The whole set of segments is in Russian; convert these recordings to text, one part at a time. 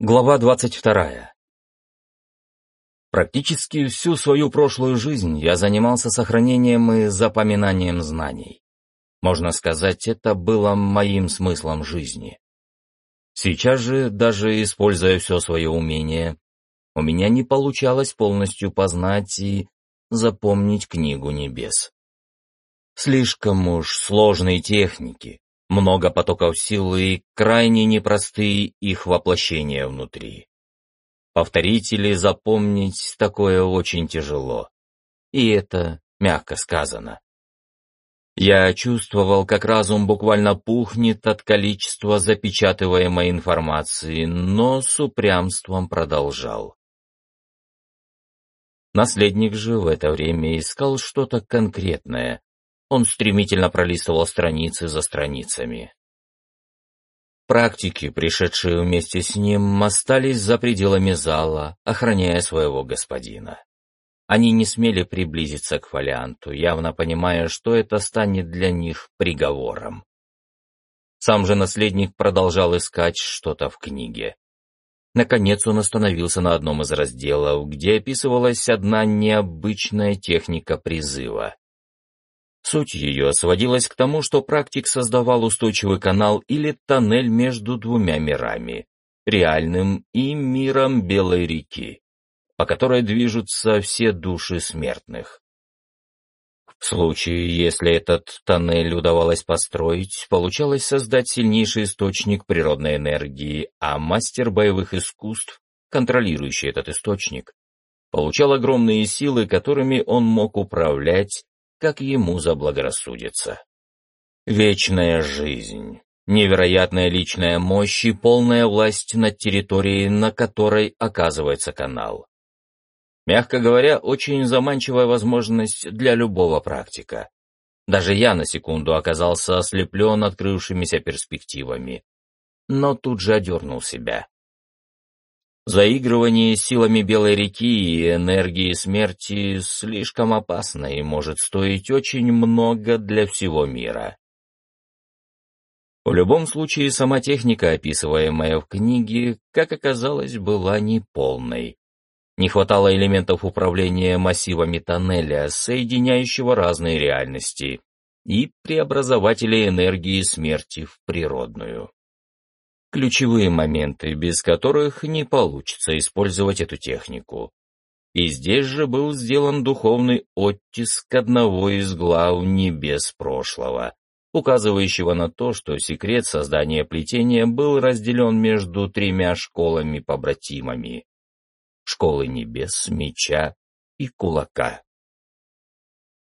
Глава 22. Практически всю свою прошлую жизнь я занимался сохранением и запоминанием знаний. Можно сказать, это было моим смыслом жизни. Сейчас же, даже используя все свое умение, у меня не получалось полностью познать и запомнить книгу небес. Слишком уж сложные техники, много потоков силы и крайне непростые их воплощения внутри. Повторить или запомнить такое очень тяжело. И это мягко сказано. Я чувствовал, как разум буквально пухнет от количества запечатываемой информации, но с упрямством продолжал. Наследник же в это время искал что-то конкретное, он стремительно пролистывал страницы за страницами. Практики, пришедшие вместе с ним, остались за пределами зала, охраняя своего господина. Они не смели приблизиться к фолианту, явно понимая, что это станет для них приговором. Сам же наследник продолжал искать что-то в книге. Наконец он остановился на одном из разделов, где описывалась одна необычная техника призыва. Суть ее сводилась к тому, что практик создавал устойчивый канал или тоннель между двумя мирами — реальным и миром Белой реки, по которой движутся все души смертных. В случае, если этот тоннель удавалось построить, получалось создать сильнейший источник природной энергии, а мастер боевых искусств, контролирующий этот источник, получал огромные силы, которыми он мог управлять как ему заблагорассудится. Вечная жизнь, невероятная личная мощь и полная власть над территорией, на которой оказывается канал. Мягко говоря, очень заманчивая возможность для любого практика. Даже я на секунду оказался ослеплен открывшимися перспективами, но тут же одернул себя. Заигрывание силами Белой реки и энергии смерти слишком опасно и может стоить очень много для всего мира. В любом случае, сама техника, описываемая в книге, как оказалось, была неполной. Не хватало элементов управления массивами тоннеля, соединяющего разные реальности, и преобразователей энергии смерти в природную ключевые моменты, без которых не получится использовать эту технику. И здесь же был сделан духовный оттиск одного из глав небес прошлого, указывающего на то, что секрет создания плетения был разделен между тремя школами-побратимами — школы небес, меча и кулака.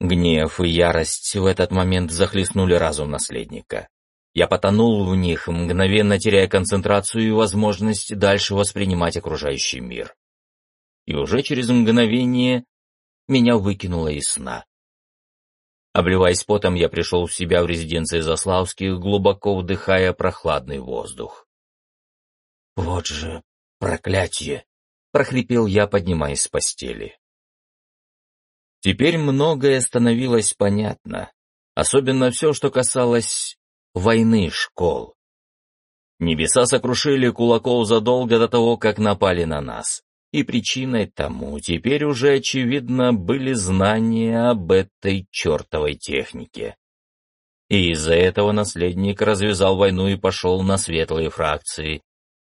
Гнев и ярость в этот момент захлестнули разум наследника. Я потонул в них, мгновенно теряя концентрацию и возможность дальше воспринимать окружающий мир. И уже через мгновение меня выкинуло из сна. Обливаясь потом, я пришел в себя в резиденции Заславских, глубоко вдыхая прохладный воздух. «Вот же проклятие!» — прохрипел я, поднимаясь с постели. Теперь многое становилось понятно, особенно все, что касалось войны школ. Небеса сокрушили кулаков задолго до того, как напали на нас. И причиной тому теперь уже очевидно были знания об этой чертовой технике. И из-за этого наследник развязал войну и пошел на светлые фракции,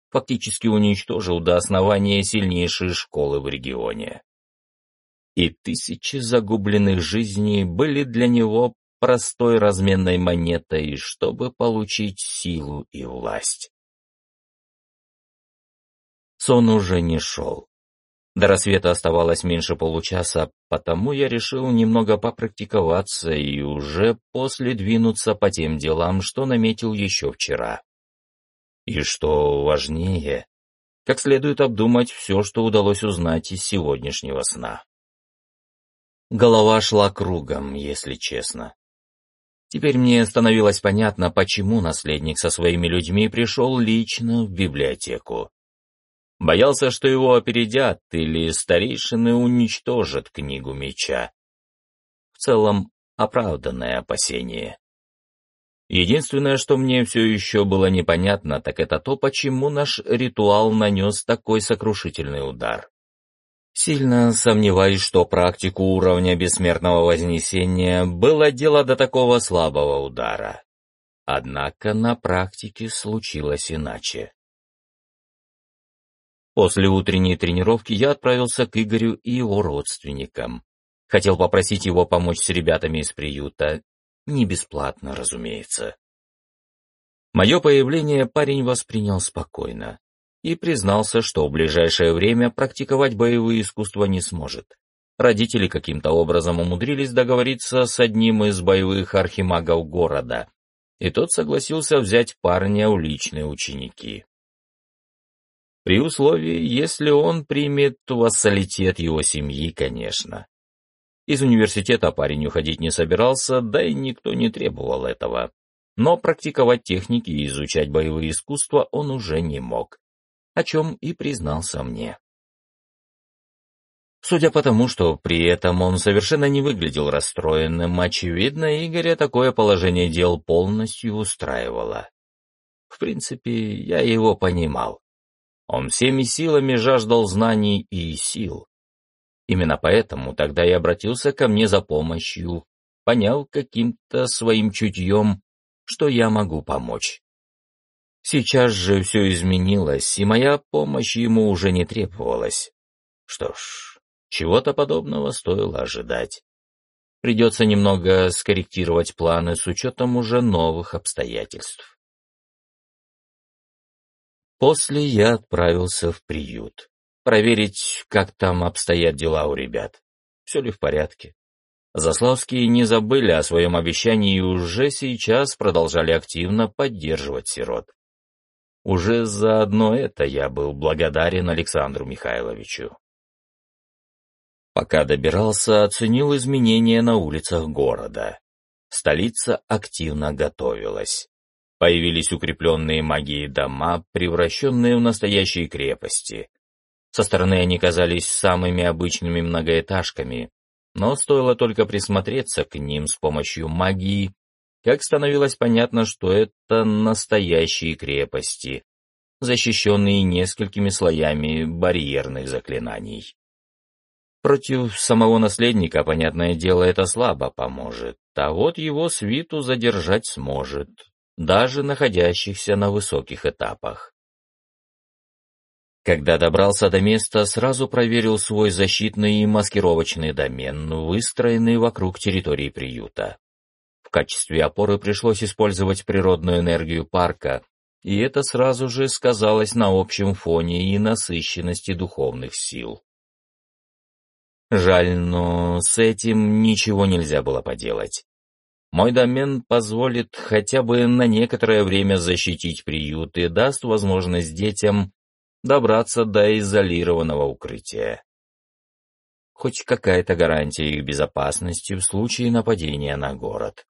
фактически уничтожил до основания сильнейшие школы в регионе. И тысячи загубленных жизней были для него простой разменной монетой, чтобы получить силу и власть. Сон уже не шел. До рассвета оставалось меньше получаса, потому я решил немного попрактиковаться и уже после двинуться по тем делам, что наметил еще вчера. И что важнее, как следует обдумать все, что удалось узнать из сегодняшнего сна. Голова шла кругом, если честно. Теперь мне становилось понятно, почему наследник со своими людьми пришел лично в библиотеку. Боялся, что его опередят или старейшины уничтожат книгу меча. В целом, оправданное опасение. Единственное, что мне все еще было непонятно, так это то, почему наш ритуал нанес такой сокрушительный удар. Сильно сомневаюсь, что практику уровня бессмертного вознесения было дело до такого слабого удара. Однако на практике случилось иначе. После утренней тренировки я отправился к Игорю и его родственникам. Хотел попросить его помочь с ребятами из приюта. Не бесплатно, разумеется. Мое появление парень воспринял спокойно и признался, что в ближайшее время практиковать боевые искусства не сможет. Родители каким-то образом умудрились договориться с одним из боевых архимагов города, и тот согласился взять парня у личные ученики при условии, если он примет вассалитет его семьи, конечно. Из университета парень уходить не собирался, да и никто не требовал этого. Но практиковать техники и изучать боевые искусства он уже не мог, о чем и признался мне. Судя по тому, что при этом он совершенно не выглядел расстроенным, очевидно, Игоря такое положение дел полностью устраивало. В принципе, я его понимал. Он всеми силами жаждал знаний и сил. Именно поэтому тогда и обратился ко мне за помощью, понял каким-то своим чутьем, что я могу помочь. Сейчас же все изменилось, и моя помощь ему уже не требовалась. Что ж, чего-то подобного стоило ожидать. Придется немного скорректировать планы с учетом уже новых обстоятельств. После я отправился в приют. Проверить, как там обстоят дела у ребят. Все ли в порядке. Заславские не забыли о своем обещании и уже сейчас продолжали активно поддерживать сирот. Уже за одно это я был благодарен Александру Михайловичу. Пока добирался, оценил изменения на улицах города. Столица активно готовилась. Появились укрепленные магией дома, превращенные в настоящие крепости. Со стороны они казались самыми обычными многоэтажками, но стоило только присмотреться к ним с помощью магии, как становилось понятно, что это настоящие крепости, защищенные несколькими слоями барьерных заклинаний. Против самого наследника, понятное дело, это слабо поможет, а вот его свиту задержать сможет, даже находящихся на высоких этапах. Когда добрался до места, сразу проверил свой защитный и маскировочный домен, выстроенный вокруг территории приюта. В качестве опоры пришлось использовать природную энергию парка, и это сразу же сказалось на общем фоне и насыщенности духовных сил. Жаль, но с этим ничего нельзя было поделать. Мой домен позволит хотя бы на некоторое время защитить приют и даст возможность детям добраться до изолированного укрытия. Хоть какая-то гарантия их безопасности в случае нападения на город.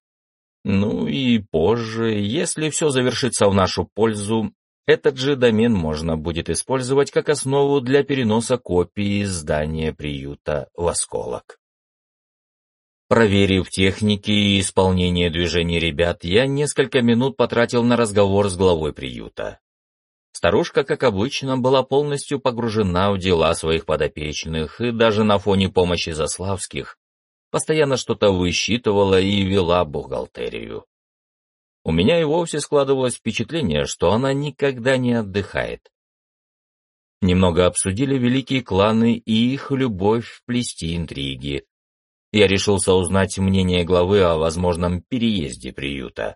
Ну и позже, если все завершится в нашу пользу, этот же домен можно будет использовать как основу для переноса копии здания приюта в осколок. Проверив техники и исполнение движений ребят, я несколько минут потратил на разговор с главой приюта. Старушка, как обычно, была полностью погружена в дела своих подопечных и даже на фоне помощи Заславских постоянно что-то высчитывала и вела бухгалтерию. У меня и вовсе складывалось впечатление, что она никогда не отдыхает. Немного обсудили великие кланы и их любовь плести интриги, я решился узнать мнение главы о возможном переезде приюта.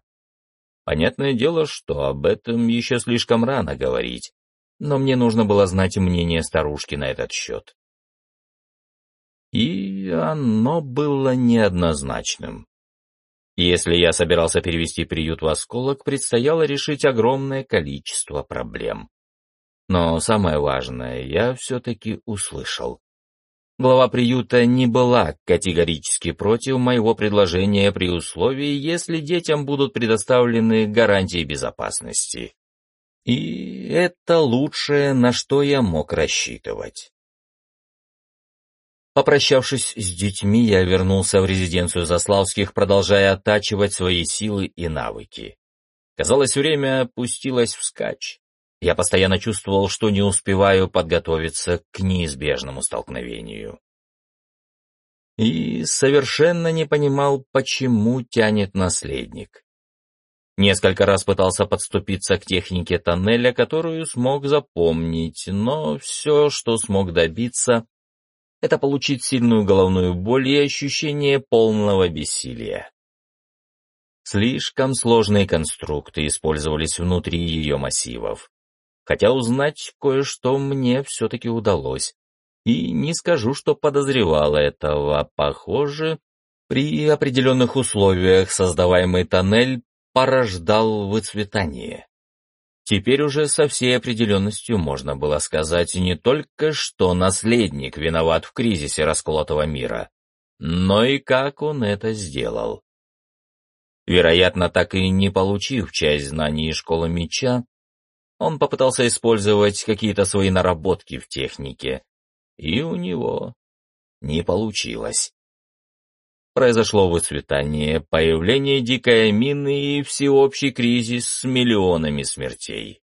Понятное дело, что об этом еще слишком рано говорить, но мне нужно было знать мнение старушки на этот счет. И оно было неоднозначным. Если я собирался перевести приют в осколок, предстояло решить огромное количество проблем. Но самое важное я все-таки услышал. Глава приюта не была категорически против моего предложения при условии, если детям будут предоставлены гарантии безопасности. И это лучшее, на что я мог рассчитывать. Попрощавшись с детьми, я вернулся в резиденцию Заславских, продолжая оттачивать свои силы и навыки. Казалось, время опустилось вскачь. Я постоянно чувствовал, что не успеваю подготовиться к неизбежному столкновению. И совершенно не понимал, почему тянет наследник. Несколько раз пытался подступиться к технике тоннеля, которую смог запомнить, но все, что смог добиться, это получить сильную головную боль и ощущение полного бессилия. Слишком сложные конструкты использовались внутри ее массивов. Хотя узнать кое-что мне все-таки удалось. И не скажу, что подозревала этого. Похоже, при определенных условиях создаваемый тоннель порождал выцветание. Теперь уже со всей определенностью можно было сказать не только, что наследник виноват в кризисе расколотого мира, но и как он это сделал. Вероятно, так и не получив часть знаний школы меча, он попытался использовать какие-то свои наработки в технике, и у него не получилось произошло выцветание, появление дикой мины и всеобщий кризис с миллионами смертей.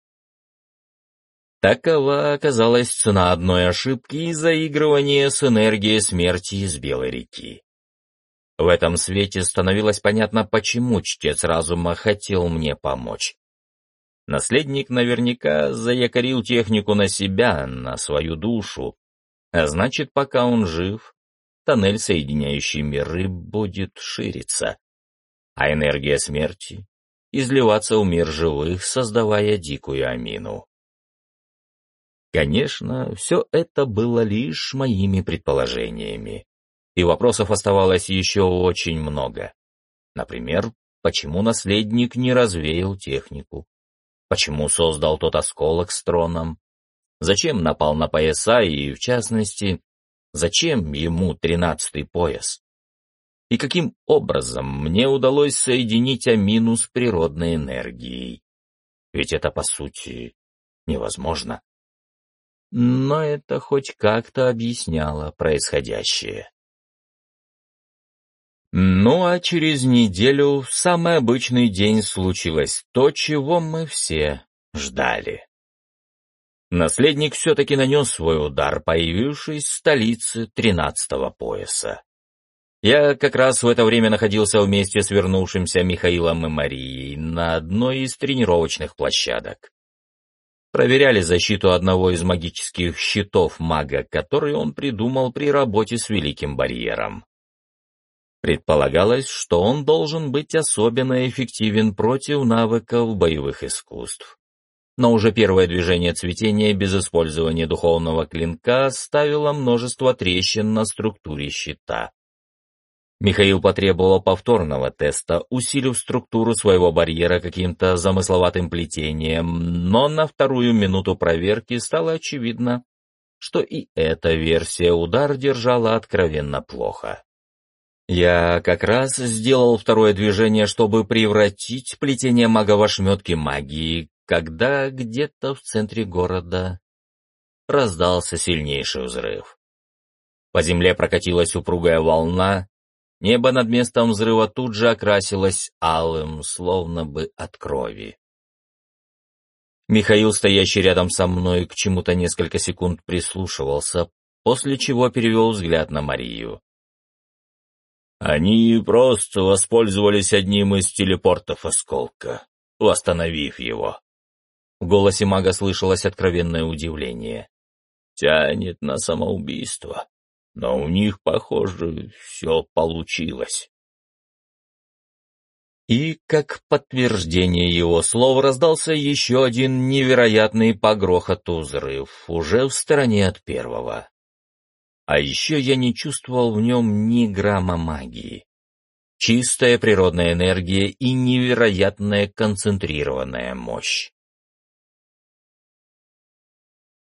Такова оказалась цена одной ошибки и заигрывания с энергией смерти из Белой реки. В этом свете становилось понятно, почему чтец разума хотел мне помочь. Наследник наверняка заякорил технику на себя, на свою душу, а значит, пока он жив, тоннель, соединяющий миры, будет шириться, а энергия смерти — изливаться в мир живых, создавая дикую амину. Конечно, все это было лишь моими предположениями, и вопросов оставалось еще очень много. Например, почему наследник не развеял технику? Почему создал тот осколок с троном? Зачем напал на пояса и, в частности, Зачем ему тринадцатый пояс? И каким образом мне удалось соединить амину с природной энергией? Ведь это, по сути, невозможно. Но это хоть как-то объясняло происходящее. Ну а через неделю, в самый обычный день, случилось то, чего мы все ждали. Наследник все-таки нанес свой удар, появившись в столице тринадцатого пояса. Я как раз в это время находился вместе с вернувшимся Михаилом и Марией на одной из тренировочных площадок. Проверяли защиту одного из магических щитов мага, который он придумал при работе с Великим Барьером. Предполагалось, что он должен быть особенно эффективен против навыков боевых искусств но уже первое движение цветения без использования духовного клинка ставило множество трещин на структуре щита. Михаил потребовал повторного теста, усилив структуру своего барьера каким-то замысловатым плетением, но на вторую минуту проверки стало очевидно, что и эта версия удар держала откровенно плохо. Я как раз сделал второе движение, чтобы превратить плетение мага в ошметки магии, когда где-то в центре города раздался сильнейший взрыв. По земле прокатилась упругая волна, небо над местом взрыва тут же окрасилось алым, словно бы от крови. Михаил, стоящий рядом со мной, к чему-то несколько секунд прислушивался, после чего перевел взгляд на Марию. Они просто воспользовались одним из телепортов осколка, восстановив его. В голосе мага слышалось откровенное удивление. Тянет на самоубийство, но у них, похоже, все получилось. И, как подтверждение его слов, раздался еще один невероятный по грохоту взрыв, уже в стороне от первого. А еще я не чувствовал в нем ни грамма магии. Чистая природная энергия и невероятная концентрированная мощь.